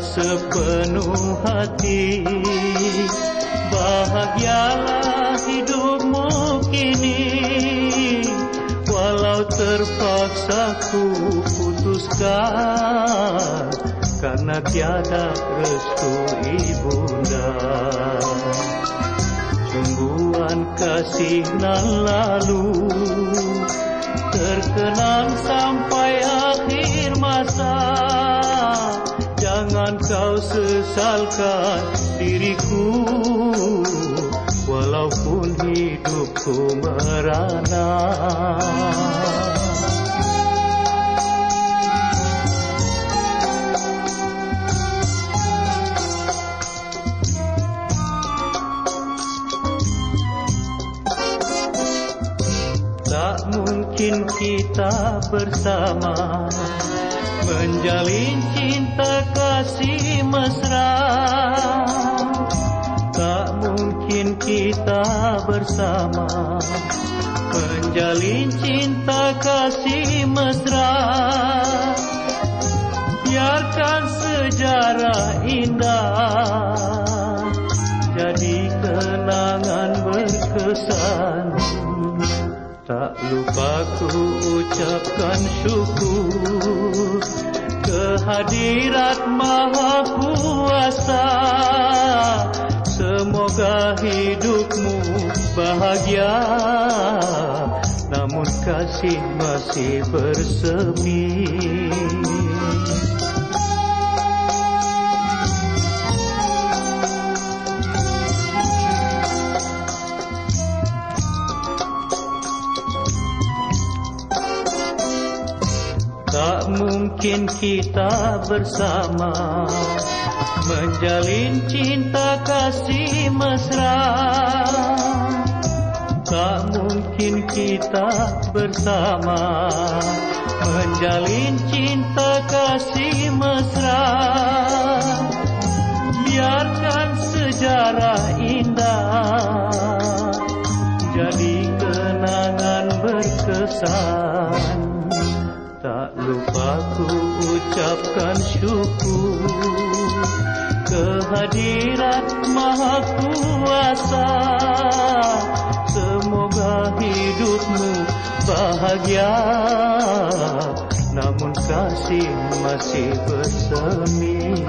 sepenuh hati. Bahagialah hidupmu kini. Walau terpaksa ku putuskan Karena tiada restu ibunda. Sungguhan kasih nan lalu Terkenang sampai akhir masa Jangan kau sesalkan diriku. Walaupun hidupku merana. Tak mungkin kita bersama Menjalin cinta kasih mesra. Tak mungkin kita bersama. Menjalin cinta kasih mesra. Biarkan sejarah indah Lupa ku ucapkan syukur Kehadirat maha kuasa. Semoga hidupmu bahagia. Namun kasih masih bersemi mungkin kita bersama Menjalin cinta kasih mesra. Tak mungkin kita bersama Menjalin cinta kasih mesra. Biarkan sejarah indah Jadi kenangan berkesan Tak lupa ku ucapkan syukur Kehadirat maha kuasa. Semoga hidupmu bahagia. Namun kasih masih bersemi